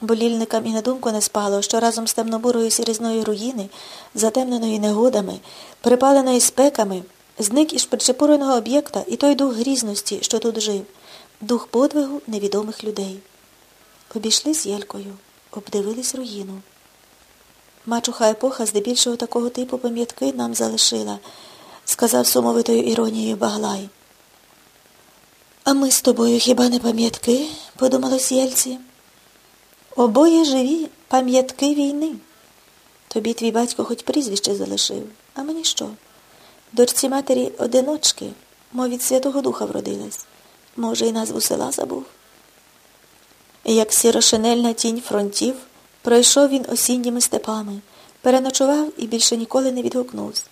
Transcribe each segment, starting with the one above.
бо лільникам і на думку не спало, що разом з темнобурою сірізною руїни, затемненої негодами, припаленої спеками, зник із причепуреного об'єкта і той дух грізності, що тут жив, дух подвигу невідомих людей. Обійшли з Єлькою, обдивились руїну. Мачуха епоха здебільшого такого типу пам'ятки нам залишила, сказав сумовитою іронією Баглай. А ми з тобою хіба не пам'ятки? подумалось Єльці. Обоє живі пам'ятки війни. Тобі твій батько хоч прізвище залишив, а мені що? Дочці матері одиночки, мов від Святого Духа вродилась. Може, і назву села забув. Як сірошинельна тінь фронтів, пройшов він осінніми степами, переночував і більше ніколи не відгукнувся.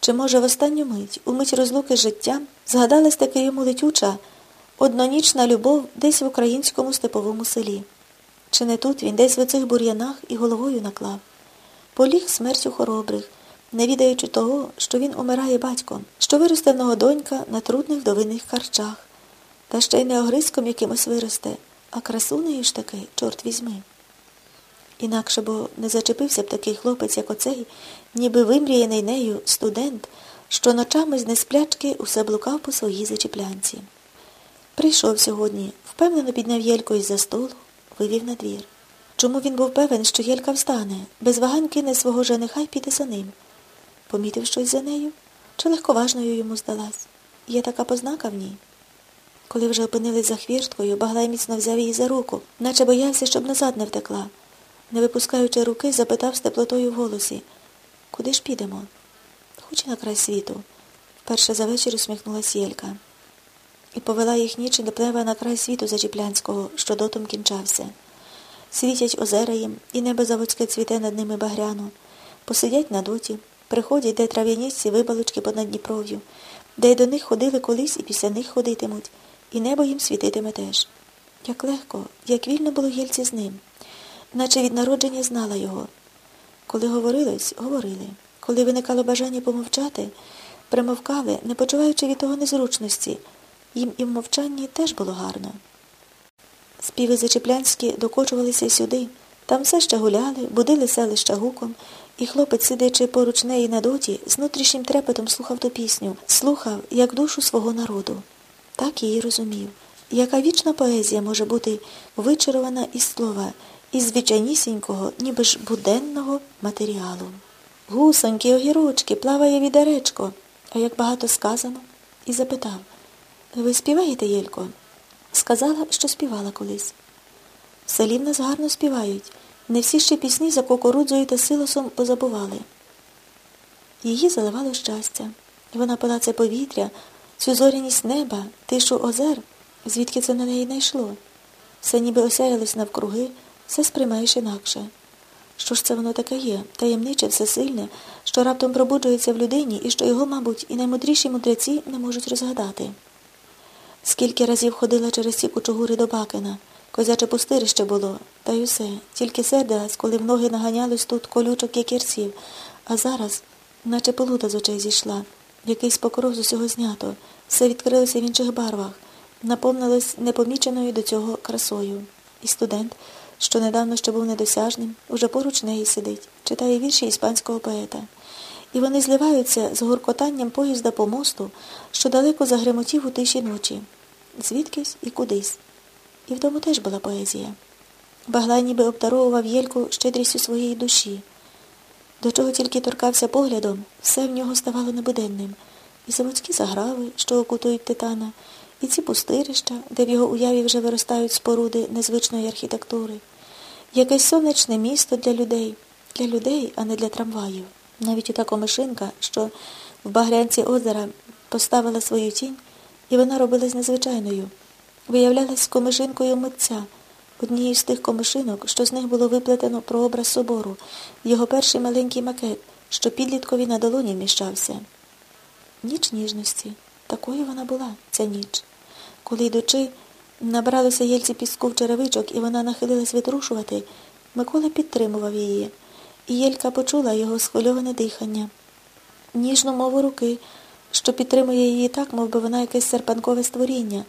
Чи, може, в останню мить, у мить розлуки з життям, згадалась таки йому летюча, однонічна любов десь в українському степовому селі. Чи не тут він десь в оцих бур'янах і головою наклав? Поліг смертю хоробрих, не відаючи того, що він умирає батьком, що виросте в нього донька на трудних вдовиних харчах, та ще й не огризком якимось виросте, а красунею ж таки, чорт візьми. Інакше бо не зачепився б такий хлопець, як оцей, ніби вимріяний нею студент, що ночами з несплячки усе блукав по своїй зачіплянці. Прийшов сьогодні, впевнено підняв Єльку із за столу, вивів на двір. Чому він був певен, що Єлька встане, без вагань кине свого жениха й піде за ним? Помітив щось за нею? Чи легковажною йому здалась? Є така познака в ній? Коли вже опинились за хвірткою, Баглай міцно взяв її за руку, наче боявся, щоб назад не втекла. Не випускаючи руки, запитав з теплотою в голосі Куди ж підемо? Хоч на край світу. Вперше за вечір усміхнулась Єлька. І повела їх ніч до плева на край світу Зачіплянського, що дотом кінчався. Світять озера їм, і небо заводське цвіте над ними багряно. Посидять на доті, приходять, де трав'янісці вибалочки понад Дніпров'ю, де й до них ходили колись і після них ходитимуть, і небо їм світитиме теж. Як легко, як вільно було Єльці з ним, наче від народження знала його. Коли говорилось, говорили. Коли виникало бажання помовчати, примовкали, не почуваючи від того незручності. Їм і в мовчанні теж було гарно. Співи зачеплянські докочувалися сюди, там все ще гуляли, будили селища гуком, і хлопець, сидячи поруч неї на доті, з внутрішнім трепетом слухав ту пісню, слухав, як душу свого народу. Так її розумів. Яка вічна поезія може бути вичарована із слова, із звичайнісінького, ніби ж буденного матеріалу. Гусоньки, огірочки, плаває відеречко, а як багато сказано, і запитав ви співаєте, Єлько? Сказала, що співала колись. В селі в нас гарно співають. Не всі ще пісні за кукурудзою та силосом позабували. Її заливало щастя. Вона пила це повітря, цю зоряність неба, тишу озер, звідки це на неї не йшло. Все ніби осяялось навкруги, все сприймаєш інакше. Що ж це воно таке є, таємниче, всесильне, що раптом пробуджується в людині і що його, мабуть, і наймудріші мудреці не можуть розгадати. Скільки разів ходила через ці кучугури до Бакина, козяче пустирище було, та й усе, тільки сердилась, коли в ноги наганялись тут колючок якірців, а зараз, наче полута з очей зійшла, якийсь покров з усього знято, все відкрилося в інших барвах, наповнилось непоміченою до цього красою. І студент, що недавно ще був недосяжним, уже поруч неї сидить, читає вірші іспанського поета. І вони зливаються з гуркотанням поїзда по мосту, що далеко загремотів у тиші ночі звідкись і кудись. І в теж була поезія. Баглай ніби обдаровував Єльку щедрістю своєї душі. До чого тільки торкався поглядом, все в нього ставало небуденним. І заводські заграви, що окутують титана, і ці пустирища, де в його уяві вже виростають споруди незвичної архітектури, якесь сонячне місто для людей, для людей, а не для трамваїв. Навіть ота комишинка, що в багрянці озера поставила свою тінь, і вона робилась незвичайною. Виявлялась комишинкою митця, однією з тих комишинок, що з них було виплетено прообраз собору, його перший маленький макет, що підліткові на долоні вміщався. Ніч ніжності. Такою вона була, ця ніч. Коли йдучи, набралося єльці піску в черевичок, і вона нахилилась витрушувати, Микола підтримував її, і Єлька почула його схвильоване дихання, ніжну мову руки що підтримує її так, мов би вона якесь серпанкове створіння,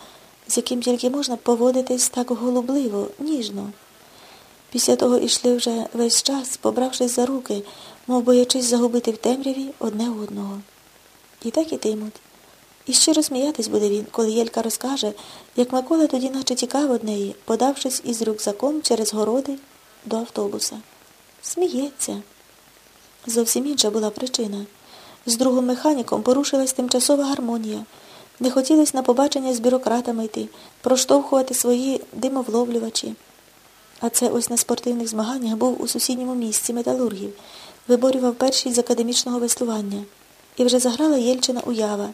з яким тільки можна поводитись так голубливо, ніжно. Після того йшли вже весь час, побравшись за руки, мов боячись загубити в темряві одне одного. І так ітимуть. І щиро сміятись буде він, коли Єлька розкаже, як Микола тоді наче тікав од неї, подавшись із рюкзаком через городи до автобуса. Сміється. Зовсім інша була причина. З другим механіком порушилась тимчасова гармонія. Не хотілося на побачення з бюрократами йти, проштовхувати свої димовловлювачі. А це ось на спортивних змаганнях був у сусідньому місці металургів, виборював перший з академічного веслування. І вже заграла Єльчина уява.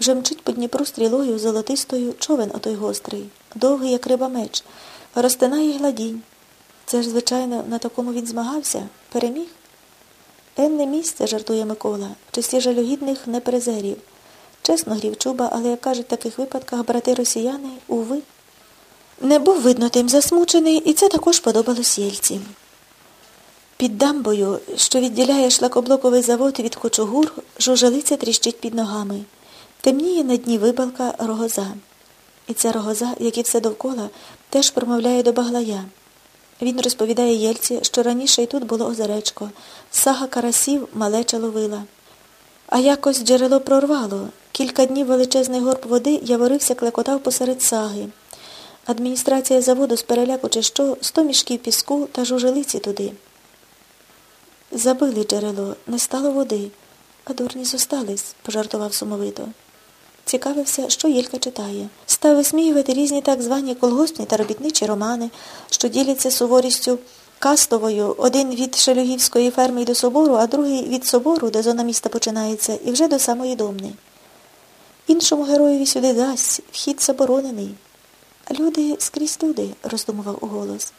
Вже мчить по Дніпру стрілою золотистою човен отой гострий, довгий, як риба меч, розтинає гладінь. Це ж, звичайно, на такому він змагався, переміг. Енне місце, жартує Микола, в числі жалюгідних неперезерів. Чесно грів чуба, але, як кажуть в таких випадках, брати росіяни, уви. Не був, видно, тим засмучений, і це також подобалось Єльці. Під дамбою, що відділяє шлакоблоковий завод від кочугур, жужелиця тріщить під ногами. Темніє на дні вибалка рогоза. І ця рогоза, як і все довкола, теж промовляє до баглая. Він розповідає Єльці, що раніше й тут було озеречко, сага карасів малеча ловила. А якось джерело прорвало. Кілька днів величезний горб води яворився, клекотав посеред саги. Адміністрація заводу з переляку чи що, сто мішків піску та жужелиці туди. Забили джерело, не стало води, а дурні зостались, пожартував сумовито. Цікавився, що Єлька читає. Став висміювати різні так звані колгоспні та робітничі романи, що діляться суворістю кастовою, один від Шелюгівської ферми й до собору, а другий від собору, де зона міста починається, і вже до самої домни. Іншому героєві сюди дасть, вхід заборонений. Люди скрізь люди, роздумував уголос.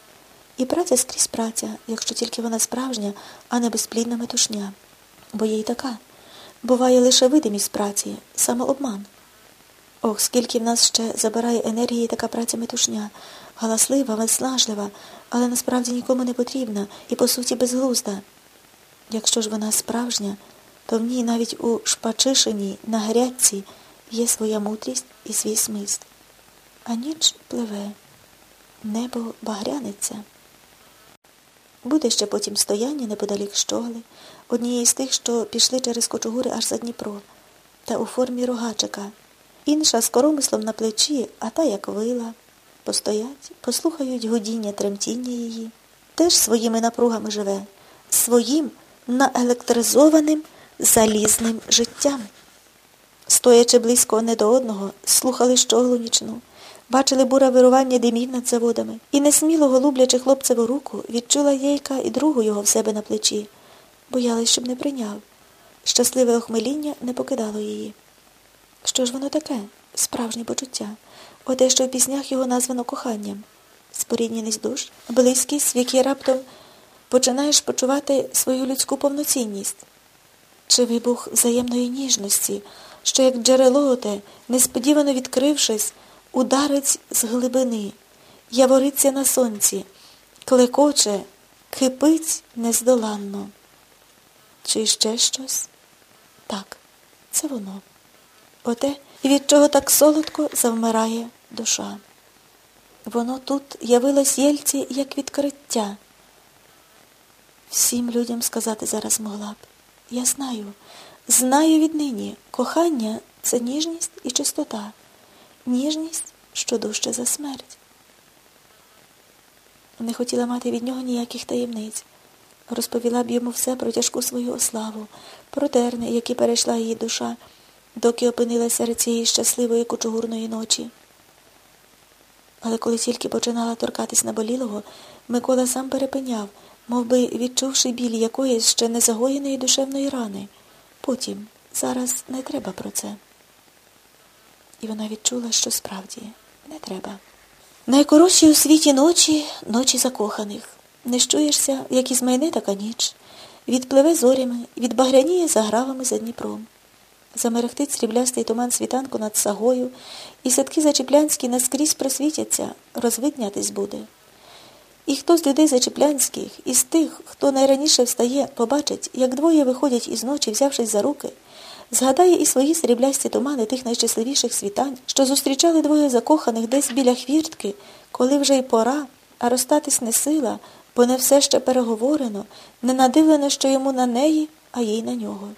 І праця скрізь праця, якщо тільки вона справжня, а не безплідна метушня. Бо є й така. Буває лише видимість праці, самообман. Ох, скільки в нас ще забирає енергії така праця метушня, галаслива, веснажлива, але насправді нікому не потрібна і, по суті, безглузда. Якщо ж вона справжня, то в ній навіть у шпачишині на грядці є своя мудрість і свій смисл. А ніч пливе, небо багряниться. Буде ще потім стояння неподалік щогли, однієї з тих, що пішли через кочугури аж за Дніпро, та у формі рогачика. Інша з коромислом на плечі, а та як вила. Постоять, послухають гудіння, тремтіння її. Теж своїми напругами живе, своїм наелектризованим залізним життям. Стоячи близько одне до одного, слухали щоглу нічну, бачили буре вирування димів над заводами, і несміло голублячи хлопцеву руку, відчула Єйка і другу його в себе на плечі. Боялась, щоб не прийняв. Щасливе охмеління не покидало її. Що ж воно таке? Справжнє почуття. Оте, що в піснях його названо коханням. Спорідненість душ, близькість, в якій раптом починаєш почувати свою людську повноцінність. Чи вибух взаємної ніжності, що, як джерело оте, несподівано відкрившись, ударить з глибини, явориться на сонці, клекоче, кипить нездоланно. Чи ще щось? Так, це воно. Оте, від чого так солодко завмирає душа. Воно тут явилось Єльці як відкриття. Всім людям сказати зараз могла б. Я знаю, знаю віднині, кохання це ніжність і чистота, ніжність, що дужче за смерть. Не хотіла мати від нього ніяких таємниць. Розповіла б йому все про тяжку свою ославу, про терни, які перейшла її душа доки опинилася серед цієї щасливої кучугурної ночі. Але коли тільки починала торкатись наболілого, Микола сам перепиняв, мов би відчувши біль якоїсь ще незагоєної душевної рани. Потім, зараз не треба про це. І вона відчула, що справді не треба. Найкоротші у світі ночі ночі закоханих. Не щуєшся, як із майне така ніч. Відпливе зорями, відбагряніє загравами за Дніпром. Замерехтить сріблястий туман світанку над сагою, і садки зачеплянські наскрізь просвітяться, розвиднятись буде. І хто з людей зачеплянських, із тих, хто найраніше встає, побачить, як двоє виходять із ночі, взявшись за руки, згадає і свої сріблясті тумани тих найщасливіших світань, що зустрічали двоє закоханих десь біля хвіртки, коли вже й пора, а розстатись не сила, бо не все ще переговорено, не надивлено, що йому на неї, а їй на нього.